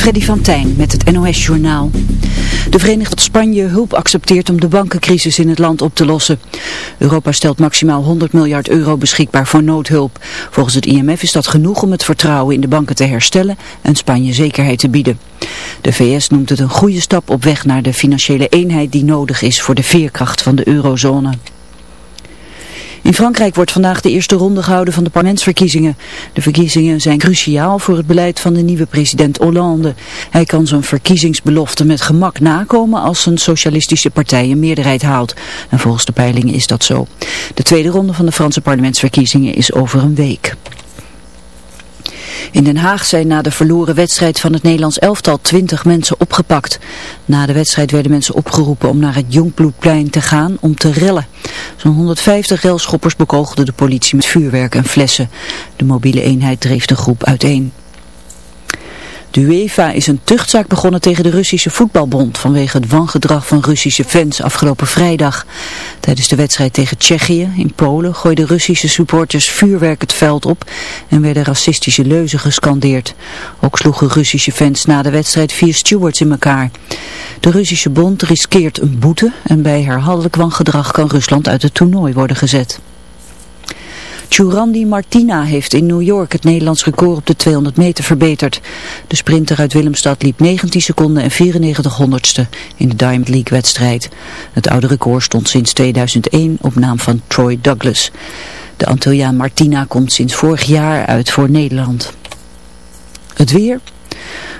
Freddy van Tijn met het NOS-journaal. De Verenigde Spanje hulp accepteert om de bankencrisis in het land op te lossen. Europa stelt maximaal 100 miljard euro beschikbaar voor noodhulp. Volgens het IMF is dat genoeg om het vertrouwen in de banken te herstellen en Spanje zekerheid te bieden. De VS noemt het een goede stap op weg naar de financiële eenheid die nodig is voor de veerkracht van de eurozone. In Frankrijk wordt vandaag de eerste ronde gehouden van de parlementsverkiezingen. De verkiezingen zijn cruciaal voor het beleid van de nieuwe president Hollande. Hij kan zijn verkiezingsbelofte met gemak nakomen als zijn socialistische partij een meerderheid haalt. En volgens de peilingen is dat zo. De tweede ronde van de Franse parlementsverkiezingen is over een week. In Den Haag zijn na de verloren wedstrijd van het Nederlands elftal 20 mensen opgepakt. Na de wedstrijd werden mensen opgeroepen om naar het Jongbloedplein te gaan om te rellen. Zo'n 150 relschoppers bekogelden de politie met vuurwerk en flessen. De mobiele eenheid dreef de groep uiteen. De UEFA is een tuchtzaak begonnen tegen de Russische voetbalbond vanwege het wangedrag van Russische fans afgelopen vrijdag. Tijdens de wedstrijd tegen Tsjechië in Polen gooiden Russische supporters vuurwerk het veld op en werden racistische leuzen gescandeerd. Ook sloegen Russische fans na de wedstrijd vier stewards in elkaar. De Russische bond riskeert een boete en bij herhaaldelijk wangedrag kan Rusland uit het toernooi worden gezet. Churandi Martina heeft in New York het Nederlands record op de 200 meter verbeterd. De sprinter uit Willemstad liep 19 seconden en 94 honderdste in de Diamond League wedstrijd. Het oude record stond sinds 2001 op naam van Troy Douglas. De Antilliaan Martina komt sinds vorig jaar uit voor Nederland. Het weer...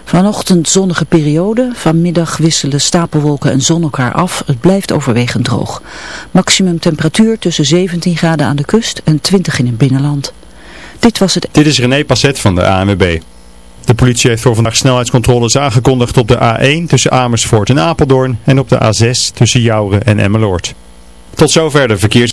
Vanochtend zonnige periode, vanmiddag wisselen stapelwolken en zon elkaar af. Het blijft overwegend droog. Maximum temperatuur tussen 17 graden aan de kust en 20 in het binnenland. Dit was het... Dit is René Passet van de ANWB. De politie heeft voor vandaag snelheidscontroles aangekondigd op de A1 tussen Amersfoort en Apeldoorn en op de A6 tussen Jouren en Emmeloord. Tot zover de verkeers...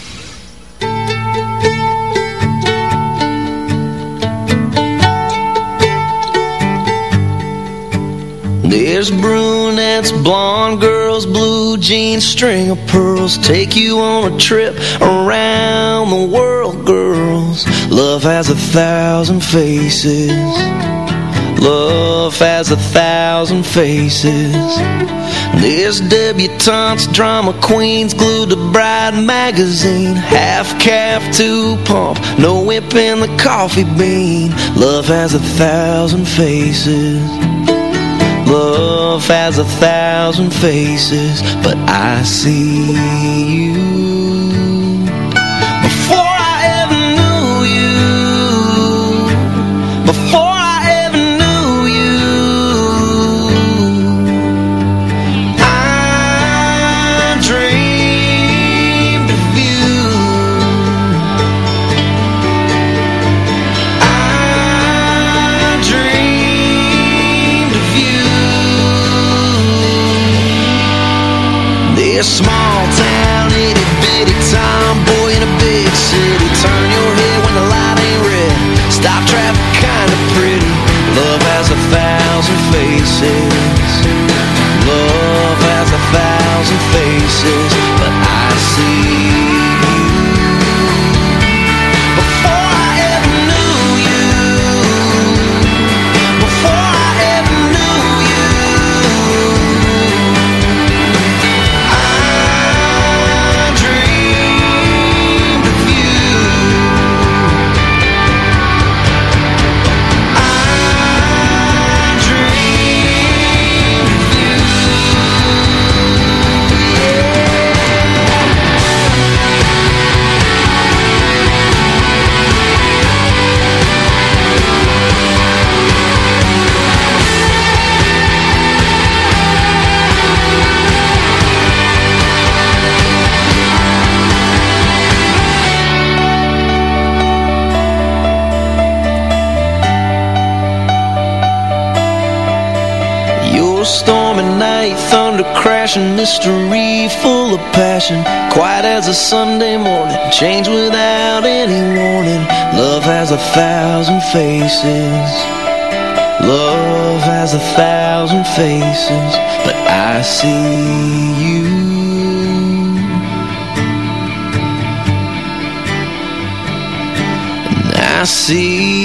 There's brunettes, blonde girls, blue jeans, string of pearls Take you on a trip around the world, girls. Love has a thousand faces. Love has a thousand faces. There's debutantes, drama queens Glued to Bride magazine. Half calf to pump No whip in the coffee bean. Love has a thousand faces Love has a thousand faces, but I see you. smile. crashing mystery full of passion. Quiet as a Sunday morning Change without any warning. Love has a thousand faces. Love has a thousand faces But I see you. I see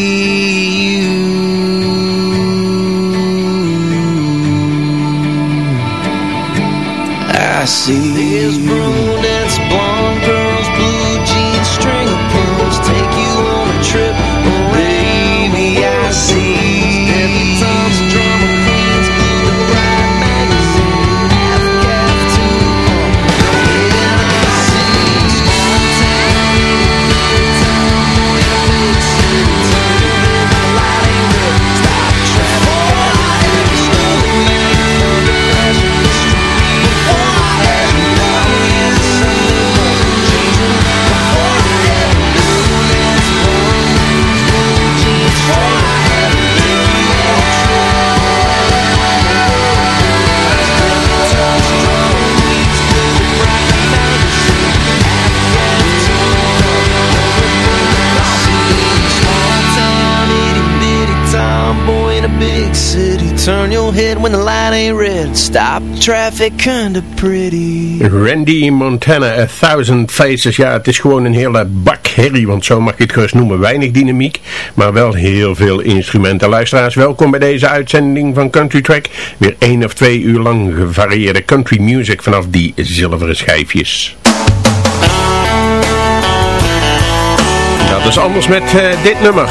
when the light ain't red. Stop traffic kinda pretty. Randy Montana, A Thousand Faces. Ja, het is gewoon een hele bakherrie, want zo mag je het gerust noemen. Weinig dynamiek, maar wel heel veel instrumenten. Luisteraars, welkom bij deze uitzending van Country Track. Weer één of twee uur lang gevarieerde country music vanaf die zilveren schijfjes. Dat is anders met eh, dit nummer.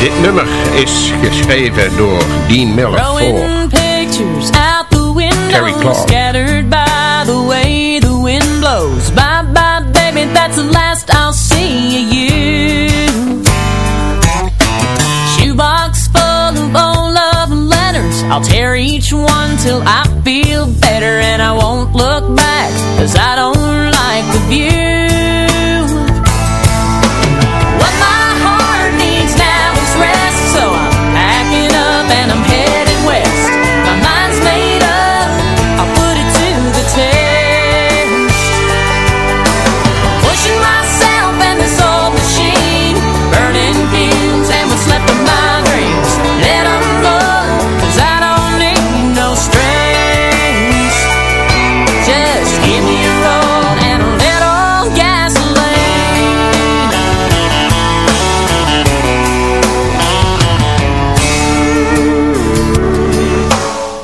Dit nummer is geschreven door Dean Miller voor Terri Clark. Scattered by the way the wind blows. Bye bye baby, that's the last I'll see of you. Shoebox full of old love letters. I'll tear each one till I feel better and I won't look back. Cause I don't like the view.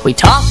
We talk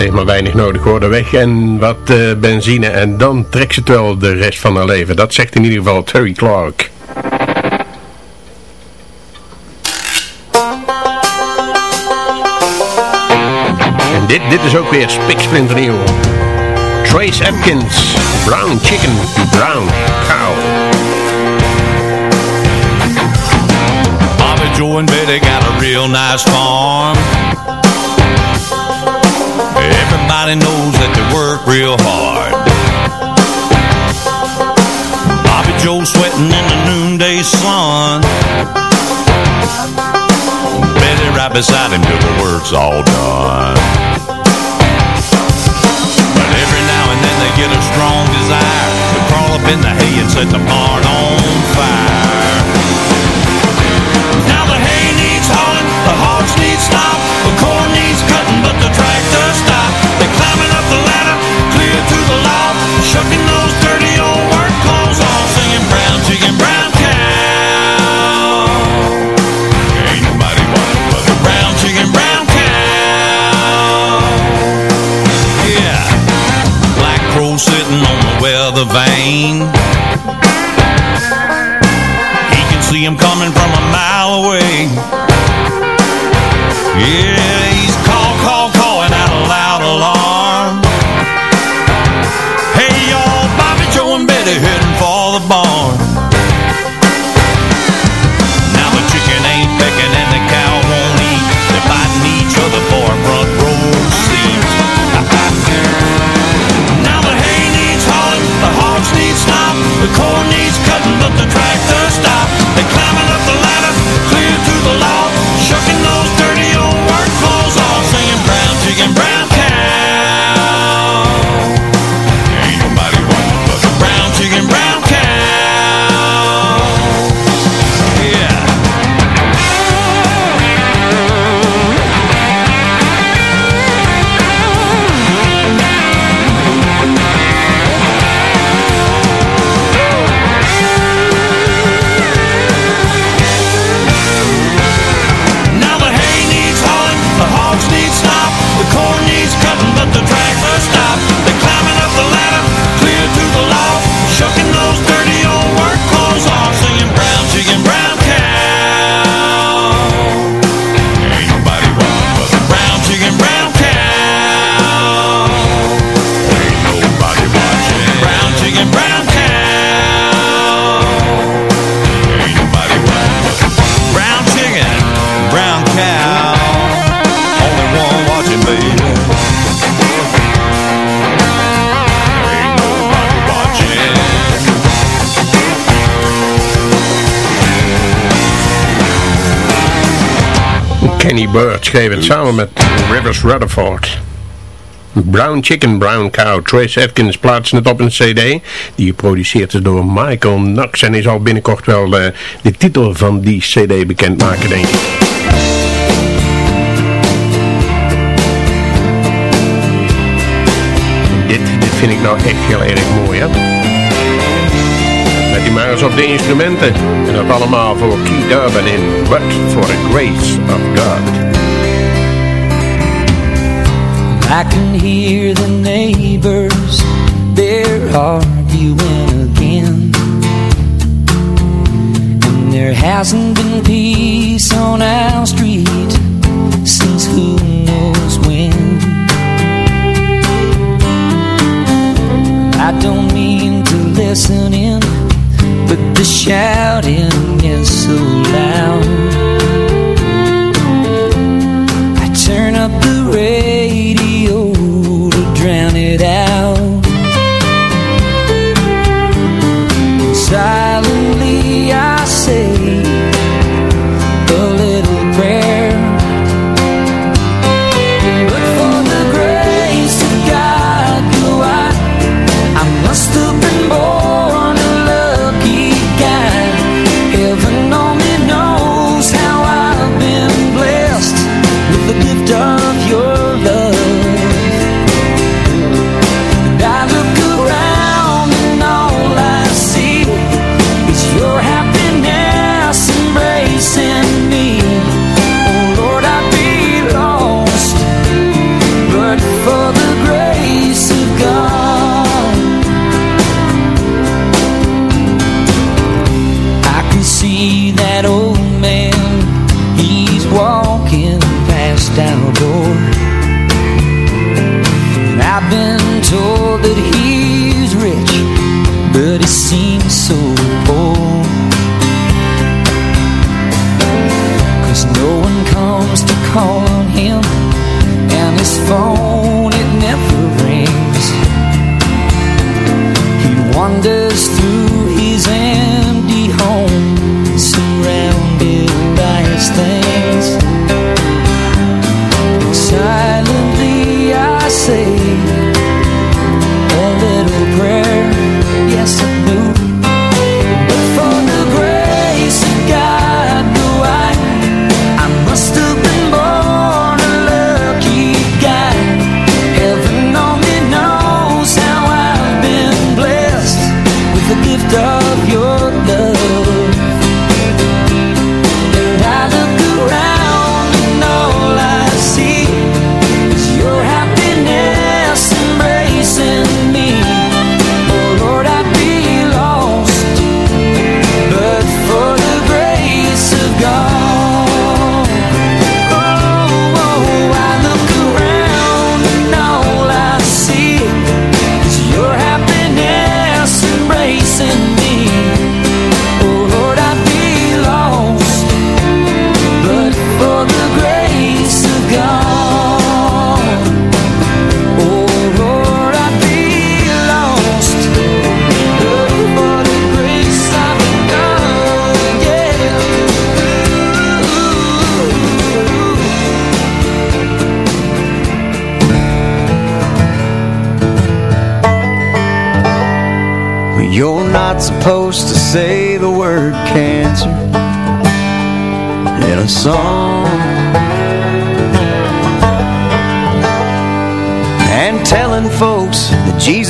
Zeg maar weinig nodig worden weg en wat eh, benzine en dan trekt ze het wel de rest van haar leven. Dat zegt in ieder geval Terry Clark. En dit, dit is ook weer spiksplinternieuw. Trace Atkins, Brown Chicken Brown Cow. Joe, and Betty got a real nice farm. Everybody knows that they work real hard. Bobby Joe sweating in the noonday sun. Betty right beside him till the work's all done. But every now and then they get a strong desire to crawl up in the hay and set the barn on fire. Now the hay needs hauling, the hogs need stop, the corn needs cutting, but the tractor to the shucking those dirty old work clothes off, singing brown chicken, brown cow. Ain't nobody but brown chicken, brown cow. Yeah, black crow sitting on the weather vane. He can see him coming from a mile away. Yeah, Heading for schreef het samen met Rivers Rutherford. Brown Chicken, Brown Cow. Trace Atkins plaatste het op een cd die geproduceerd is door Michael Knox. En hij zal binnenkort wel eh, de titel van die cd bekendmaken, denk ik. Dit, dit vind ik nou echt heel erg mooi, hè? Let u maar eens op de instrumenten. En dat allemaal voor Keith Urban in But for the Grace of God. I can hear the neighbors, they're arguing again. And there hasn't been peace on our street since who knows when. I don't mean to listen in, but the shouting is so loud. Up the radio to drown it out.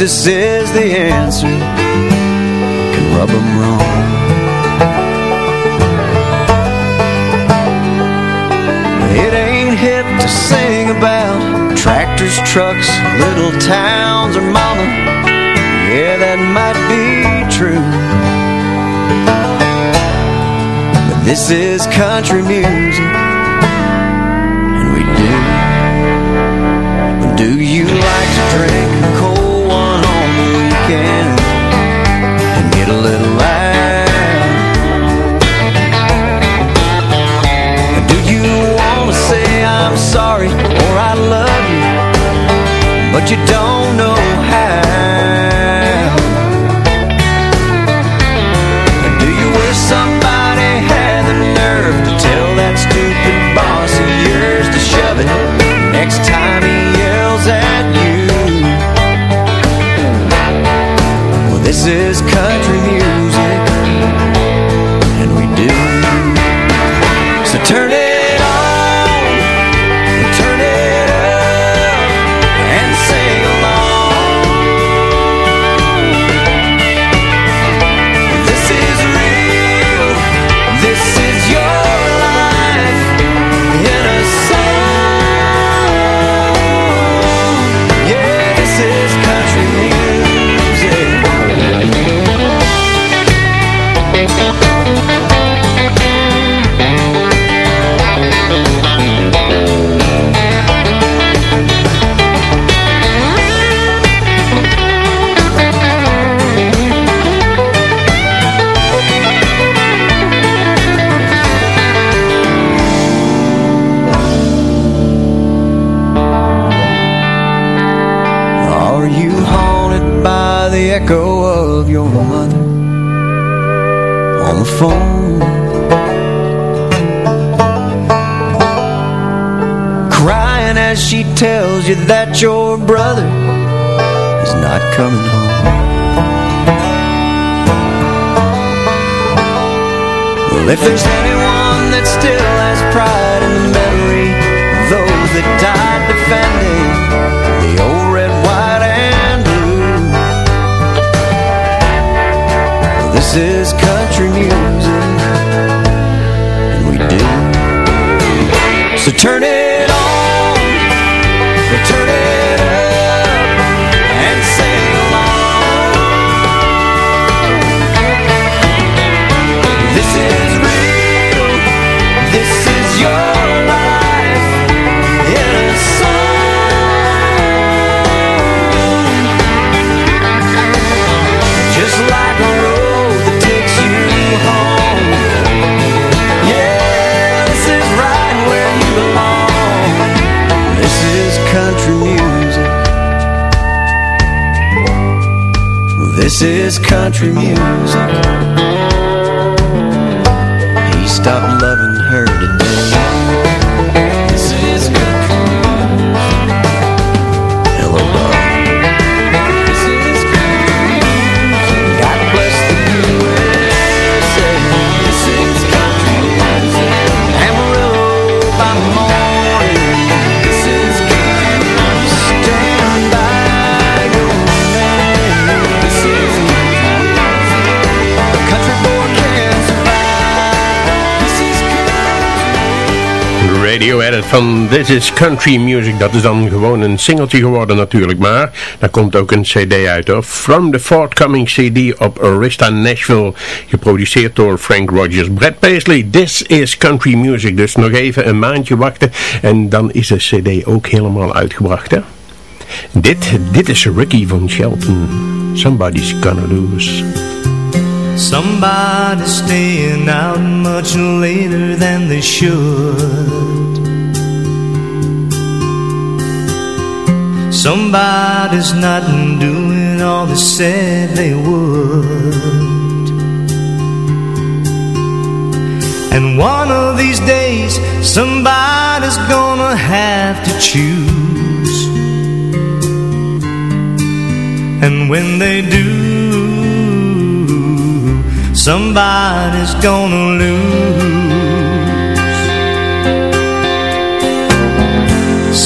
Jesus is the answer Can rub them wrong It ain't hip to sing about Tractors, trucks, little towns or mama Yeah, that might be true But this is country music and we do. do you like to drink cold? I'm sorry or I love you But you don't know how. Do you wish somebody had the nerve To tell that stupid boss of yours to shove it Next time? the echo of your mother on the phone. Crying as she tells you that your brother is not coming home. Well, if there's anyone that still has pride in the memory of those that died defending is coming. Silently is country music. He stopped loving Radio edit van This is Country Music. Dat is dan gewoon een singeltje geworden natuurlijk. Maar daar komt ook een cd uit hoor. From the forthcoming cd op Arista Nashville. Geproduceerd door Frank Rogers. Brad Paisley, This is Country Music. Dus nog even een maandje wachten. En dan is de cd ook helemaal uitgebracht hè. Dit, dit is Ricky van Shelton. Somebody's gonna lose. Somebody's staying out much later than they should. Somebody's not doing all they said they would. And one of these days, somebody's gonna have to choose. And when they do, somebody's gonna lose.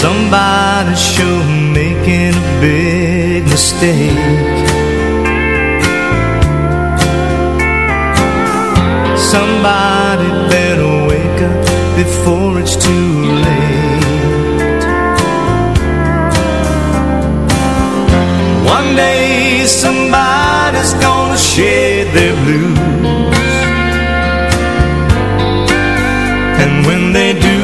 Somebody's sure making a big mistake. Somebody better wake up before it's too late. One day somebody's gonna shed their blues. And when they do,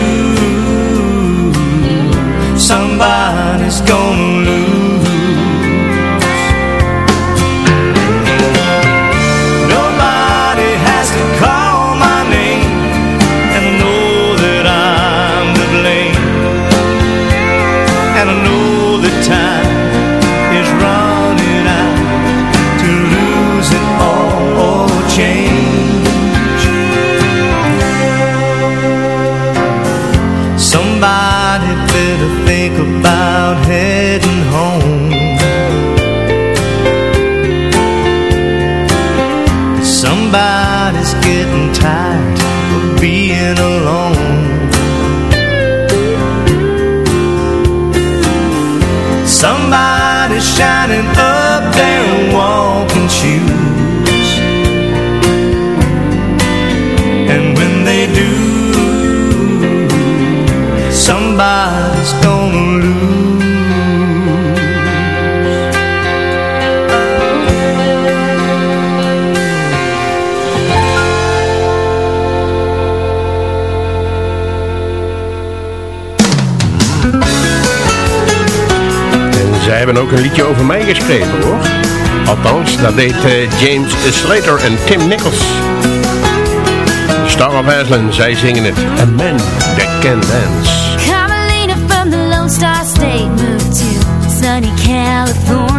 time hebben ook een liedje over mij geschreven hoor. Althans, dat deed eh, James Slater en Tim Nichols. Star of Aslan, zij zingen het. A Man That Can Dance. Carmelina from the Lone Star State moved to sunny California.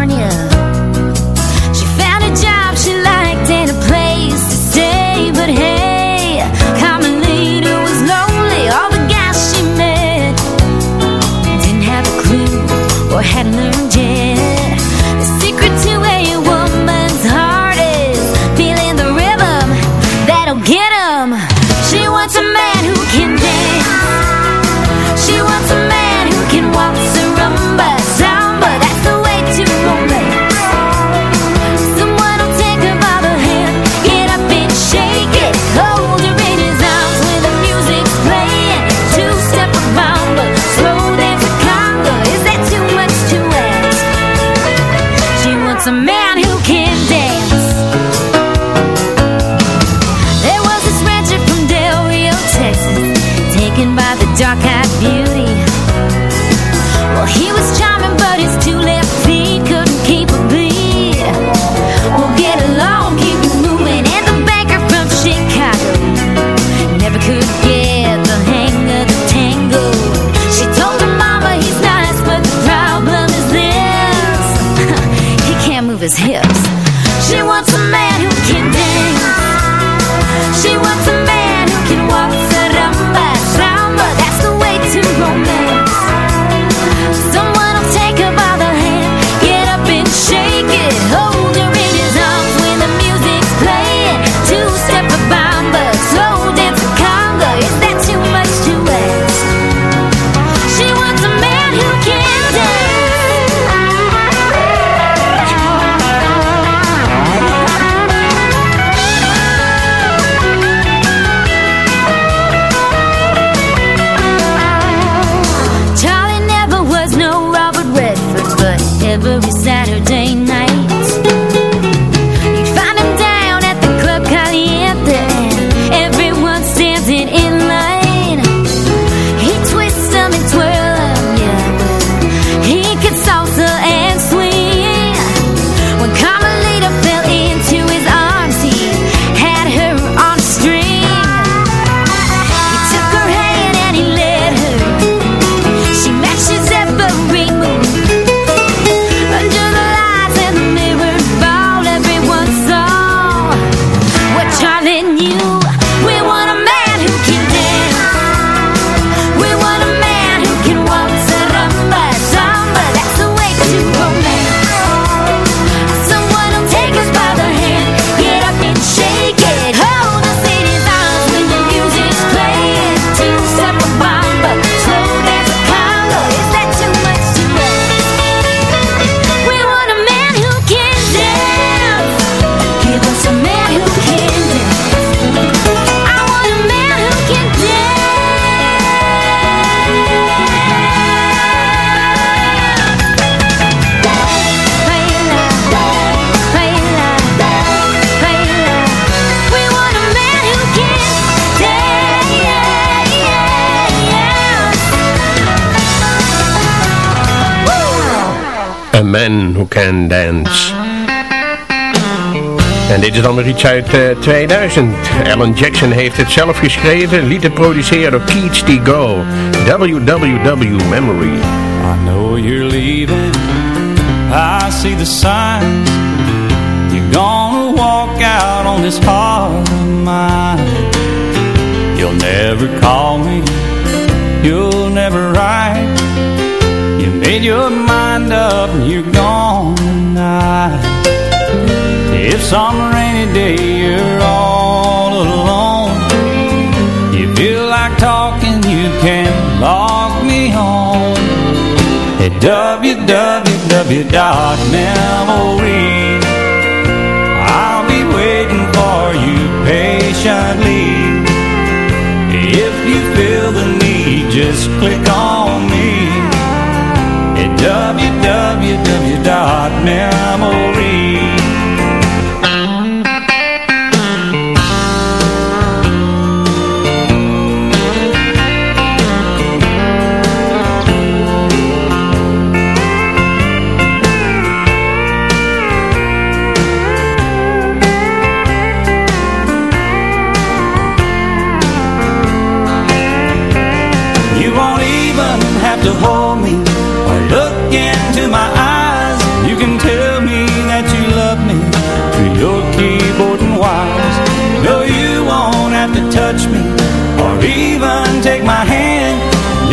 Can Dance. En dit is dan weer iets uit uh, 2000. Alan Jackson heeft het zelf geschreven, liet het produceren door Keats T. Go. WWW Memory. I know you're leaving, I see the signs. You're gonna walk out on this heart of mine. You'll never call me, you'll never write. You made your mind up some rainy day you're all alone, you feel like talking, you can log me home at www.memory. I'll be waiting for you patiently. If you feel the need, just click on me at www.memory.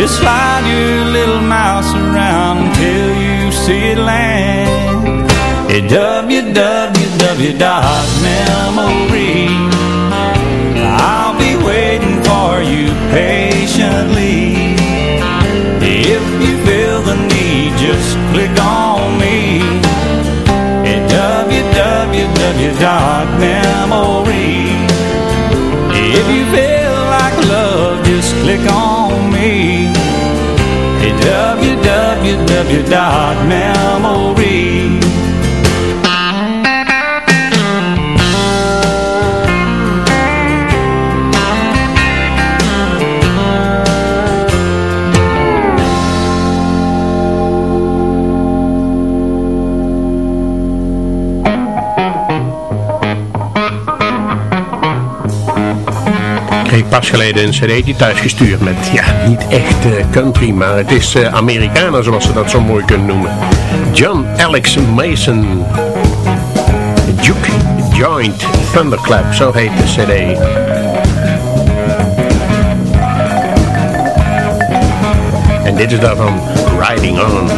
slide your little mouse around until you see it land. At www.memory. I'll be waiting for you patiently. If you feel the need, just click on me at www.memory. If you feel like love, just click on www.memory. pas geleden een cd'tje thuis gestuurd met, ja, niet echt eh, country, maar het is uh, zoals ze dat zo mooi kunnen noemen. John Alex Mason. Duke Joint Thunderclap, zo heet de cd. En dit is daarvan Riding On.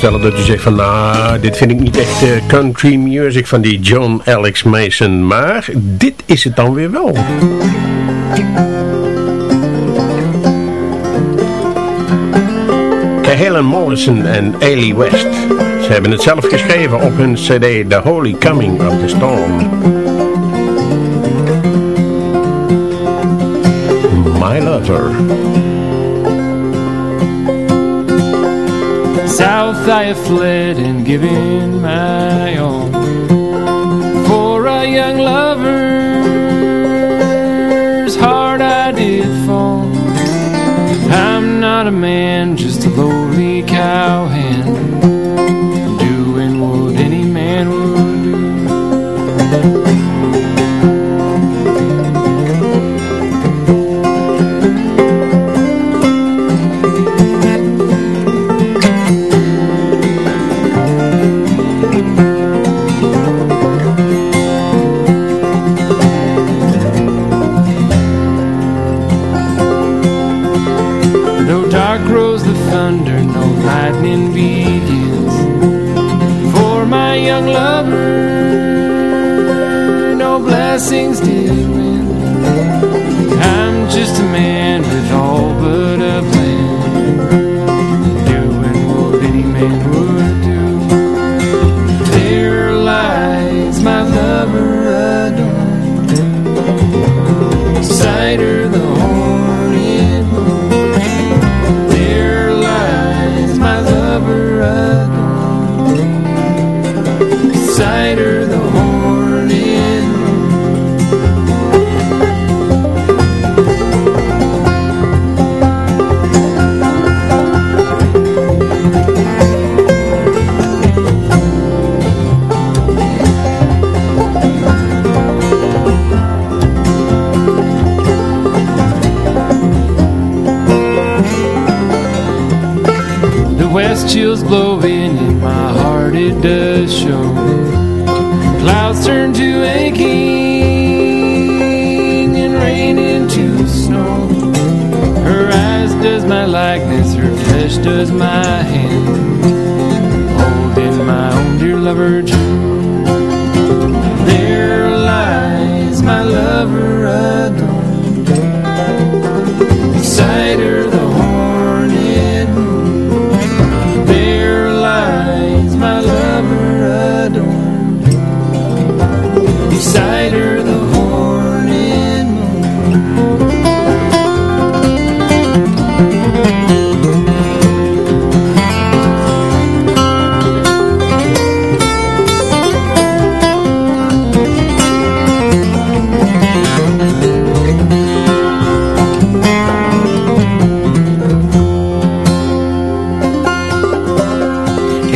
voorstellen dat je zegt van nou, dit vind ik niet echt uh, country music van die John Alex Mason, maar dit is het dan weer wel. Helen Morrison en Ailey West. Ze hebben het zelf geschreven op hun cd The Holy Coming of the Storm. My Lover. south I have fled and given my all For a young lover's heart I did fall. I'm not a man, just a lowly cowhand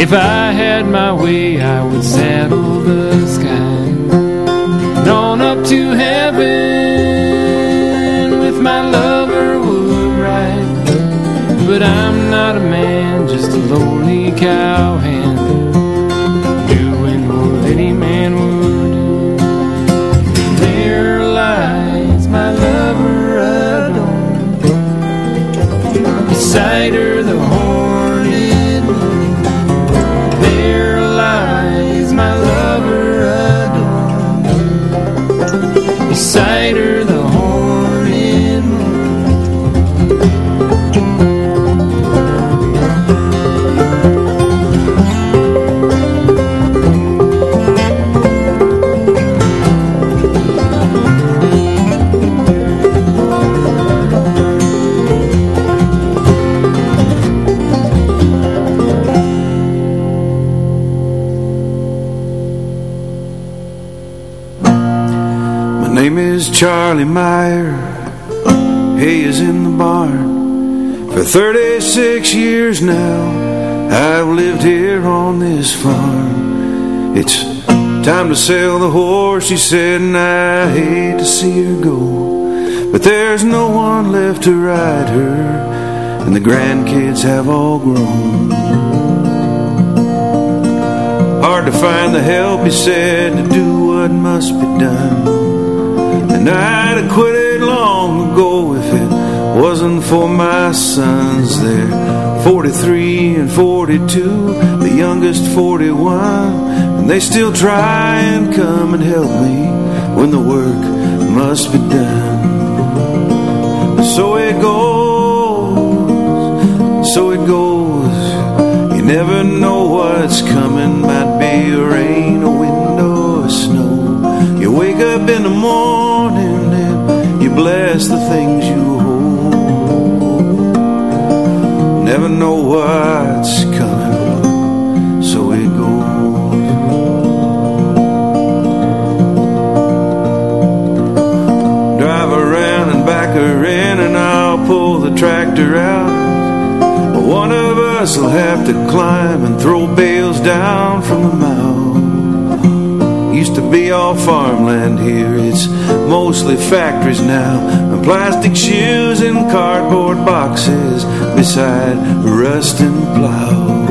If I had my way, Charlie Meyer. Hay is in the barn. For 36 years now, I've lived here on this farm. It's time to sell the horse, she said, and I hate to see her go. But there's no one left to ride her, and the grandkids have all grown. Hard to find the help, he said, to do what must be done. And I'd have quit it long ago if it wasn't for my sons. They're 43 and 42, the youngest 41. And they still try and come and help me when the work must be done. So it goes, so it goes. You never know what's coming. Might be rain, a wind, or snow. You wake up in the morning bless the things you hold. Never know what's coming. So it goes. Drive around and back her in and I'll pull the tractor out. One of us will have to climb and throw bales down from the mound. Used to be all farmland here, it's mostly factories now. And plastic shoes and cardboard boxes beside rusting plow.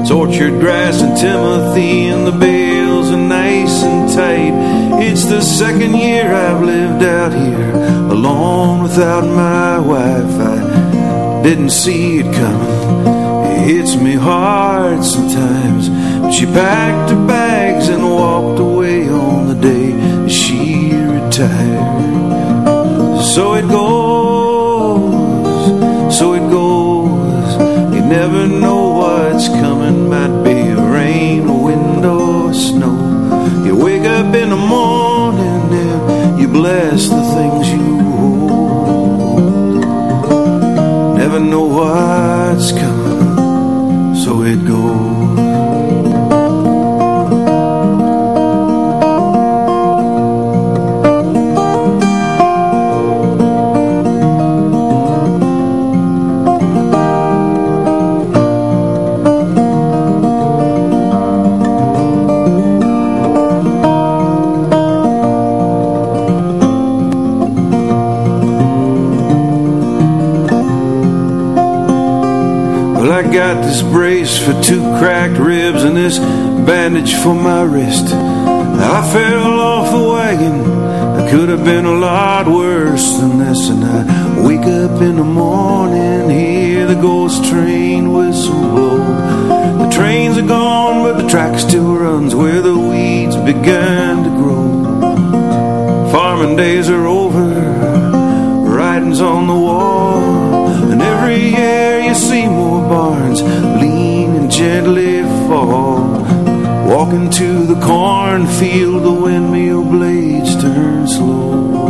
It's orchard grass and Timothy and the bales are nice and tight. It's the second year I've lived out here alone without my wife. I didn't see it coming. It hits me hard sometimes. She packed her bags and walked away on the day that she retired. So it goes, so it goes. You never know what's coming. Might be a rain, wind, or snow. You wake up in the morning and you bless the things for two cracked ribs and this bandage for my wrist. I fell off the wagon. I could have been a lot worse than this. And I wake up in the morning, hear the ghost train whistle blow. The trains are gone, but the track still runs where the weeds began to grow. Farming days are over, gently fall. Walking to the cornfield, the windmill blades turn slow.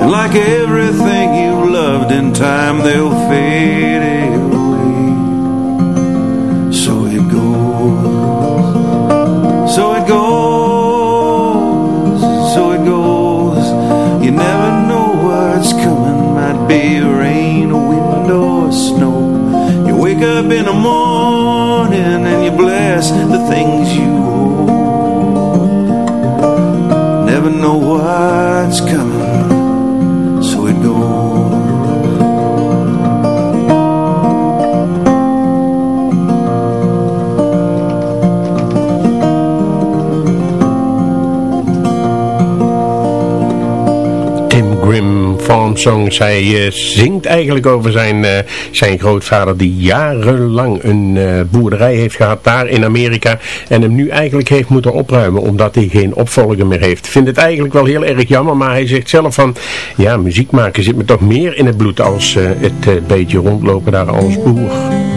And like everything you loved in time, they'll fade away. Things you hold. Never know what's coming, Farm Songs. Hij eh, zingt eigenlijk over zijn, eh, zijn grootvader die jarenlang een eh, boerderij heeft gehad daar in Amerika. En hem nu eigenlijk heeft moeten opruimen omdat hij geen opvolger meer heeft. Vindt het eigenlijk wel heel erg jammer, maar hij zegt zelf van ja, muziek maken zit me toch meer in het bloed als het beetje rondlopen daar als boer.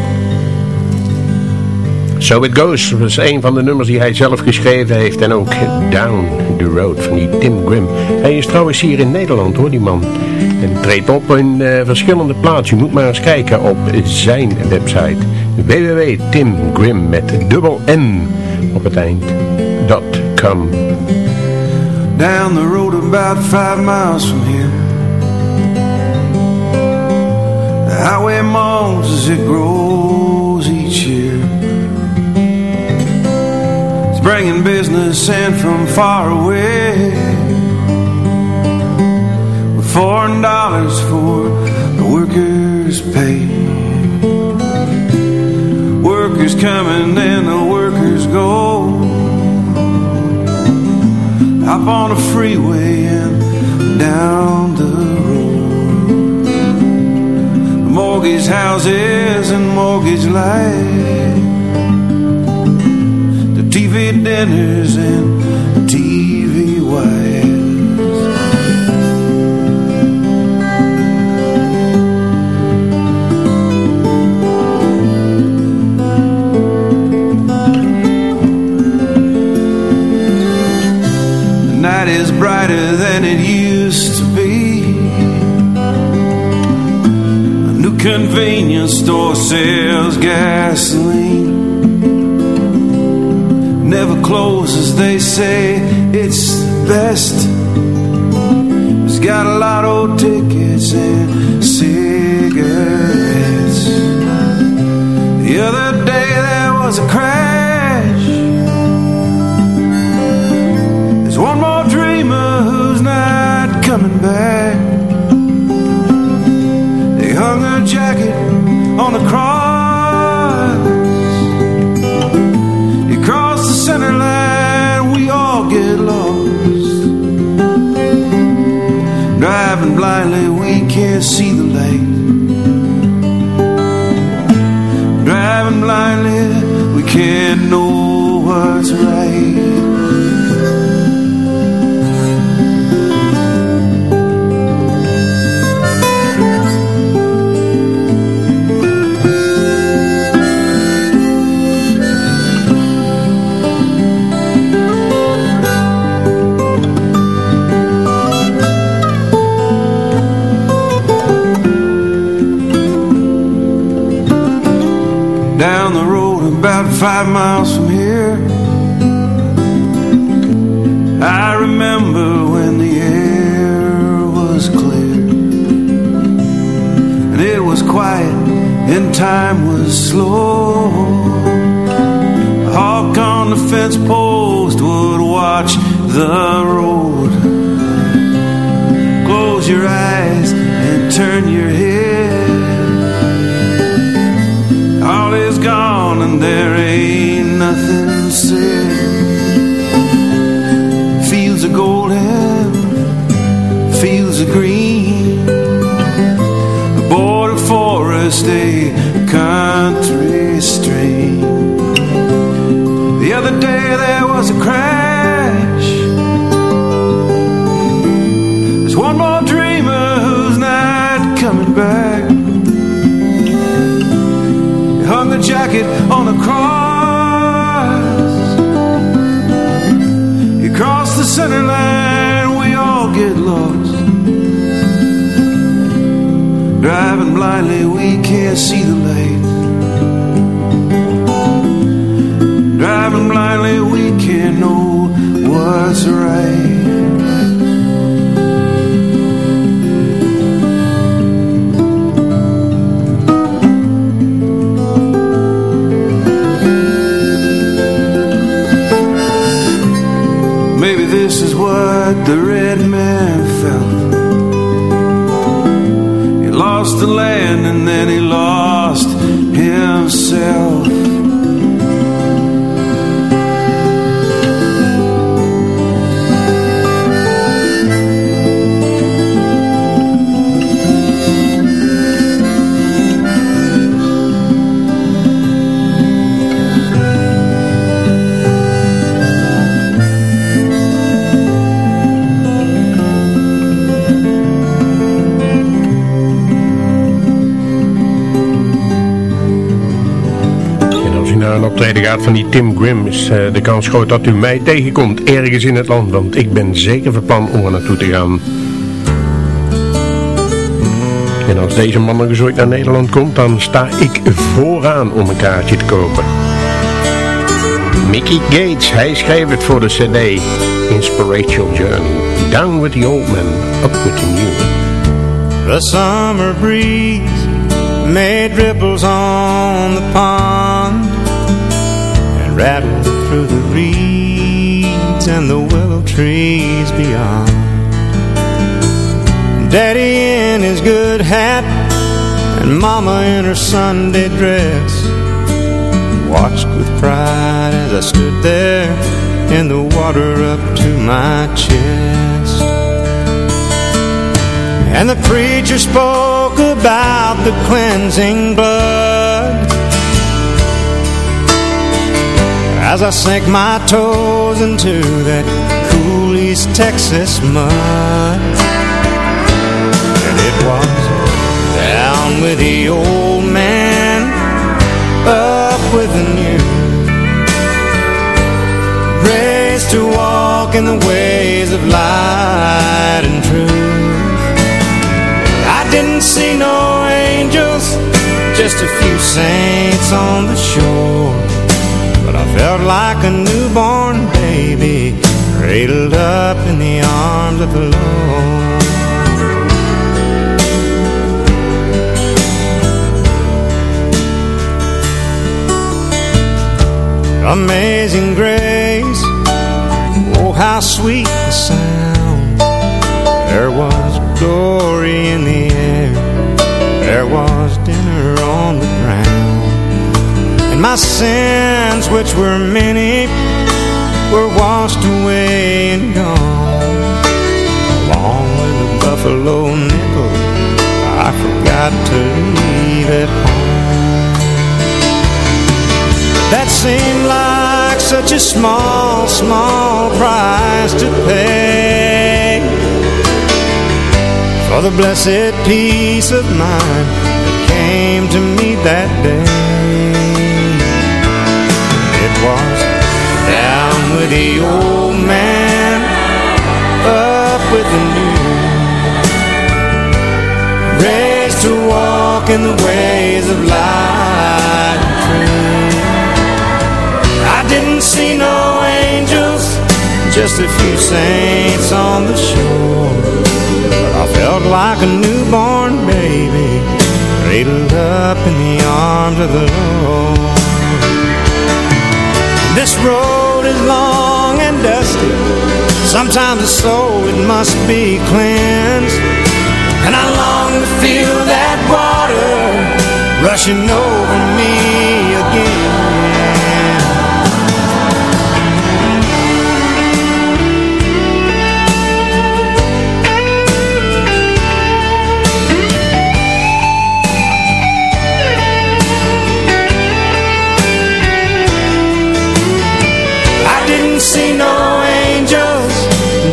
So It Goes was een van de nummers die hij zelf geschreven heeft. En ook Down the Road van die Tim Grimm. Hij is trouwens hier in Nederland hoor, die man. En treedt op in eh, verschillende plaatsen. Je moet maar eens kijken op zijn website. www.timgrim met dubbel N op het eind. Dot com. Down the road about five miles from here The highway moans as it grows bringing business in from far away. With foreign dollars for the workers' pay. Workers coming and the workers go. Up on a freeway and down the road. Mortgage houses and mortgage light The TV dinners and TV wives The night is brighter than it used to be. A new convenience store sells gasoline Never closes, they say it's the best It's got a lot of tickets and cigarettes The other day there was a crash There's one more dreamer who's not coming back. They hung a jacket on the cross. Blindly, we can't see the light. Driving blindly, we can't know what's right. Five miles from here. I remember when the air was clear and it was quiet and time was slow. A hawk on the fence post would watch the road. Close your eyes and turn your head. Is gone and there ain't nothing said. Fields are golden, fields are green. The border forest, a country center we all get lost. Driving blindly, we can't see the light. Driving blindly, we can't know what's right. What the red man felt. He lost the land and then he lost himself. Optreden gaat van die Tim Grimm, is eh, de kans groot dat u mij tegenkomt ergens in het land. Want ik ben zeker van plan om er naartoe te gaan. En als deze man nog naar Nederland komt, dan sta ik vooraan om een kaartje te kopen. Mickey Gates, hij schreef het voor de cd Inspirational Journey. Down with the old man, up with the new. The summer breeze made ripples on the pond rattled through the reeds and the willow trees beyond. Daddy in his good hat and Mama in her Sunday dress watched with pride as I stood there in the water up to my chest. And the preacher spoke about the cleansing blood As I sink my toes into that cool East Texas mud. And it was down with the old man Up with the new. Raised to walk in the ways of light and truth. I didn't see no angels, just a few saints on the shore. But I felt like a newborn baby, cradled up in the arms of the Lord. Amazing grace, oh how sweet the sound. There was glory in the air. There was dinner on the my sins, which were many, were washed away and gone. Along with the buffalo nickel, I forgot to leave at home. That seemed like such a small, small price to pay for the blessed peace of mind that came to me that day. Was down with the old man, up with the new, raised to walk in the ways of light and truth. I didn't see no angels, just a few saints on the shore. But I felt like a newborn baby, cradled up in the arms of the Lord. This road is long and dusty. Sometimes the soul, it must be cleansed. And I long to feel that water rushing over me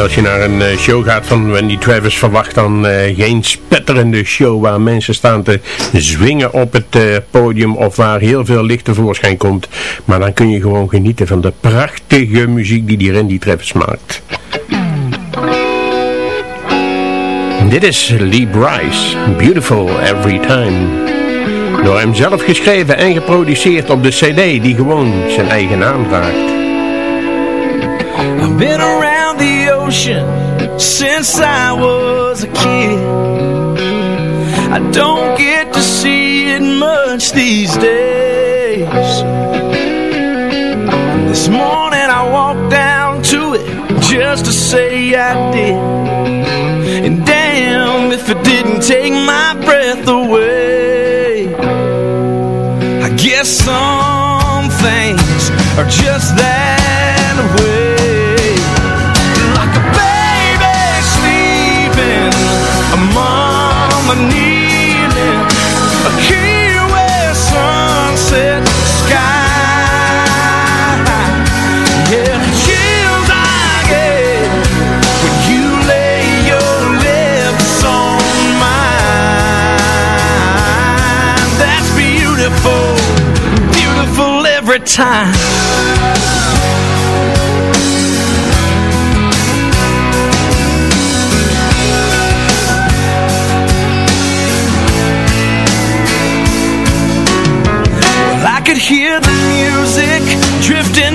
Als je naar een eh, show gaat van Wendy Travis, verwacht dan uh, geen spetterende show waar mensen staan te zwingen op het uh, podium of waar heel veel licht tevoorschijn komt. Maar dan kun je gewoon genieten van de prachtige muziek die die Randy Travis maakt. Dit is Lee Bryce, Beautiful Every Time. Door hem zelf geschreven en geproduceerd op de cd die gewoon zijn eigen naam draagt. I've been around the ocean since I was a kid. I don't get to see it much these days. This morning I walked down to it just to say I did. And damn if it didn't take my breath away. I guess some things are just that way. Time. Well, I could hear the music drifting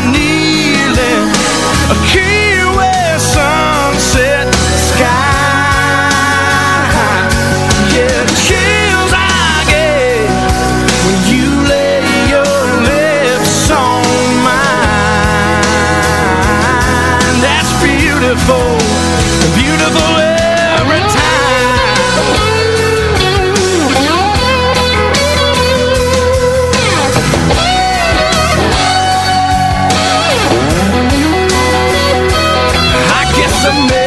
kneeling, I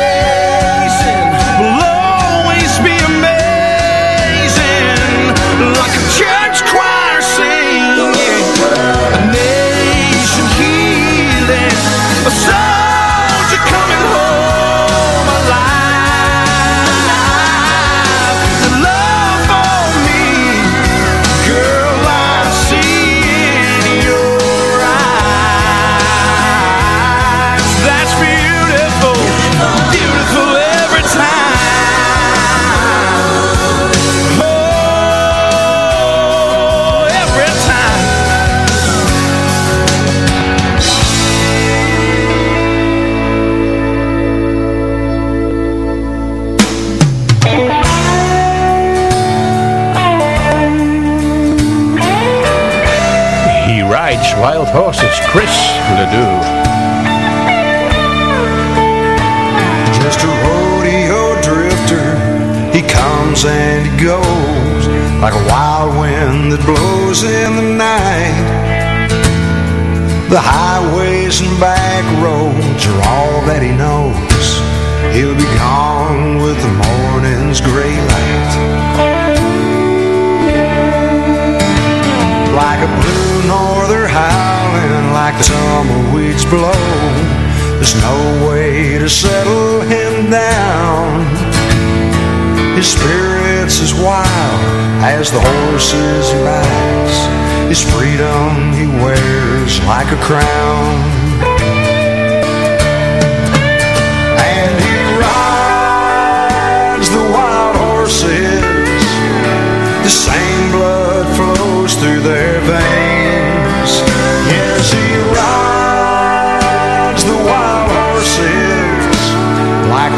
horses, Chris Ledoux. Just a rodeo drifter. He comes and he goes like a wild wind that blows in the night. The highways and back roads are all that he knows. He'll be gone with the morning's gray light. Like a blue norther like the summer weeds blow. There's no way to settle him down. His spirits as wild as the horses he rides. His freedom he wears like a crown.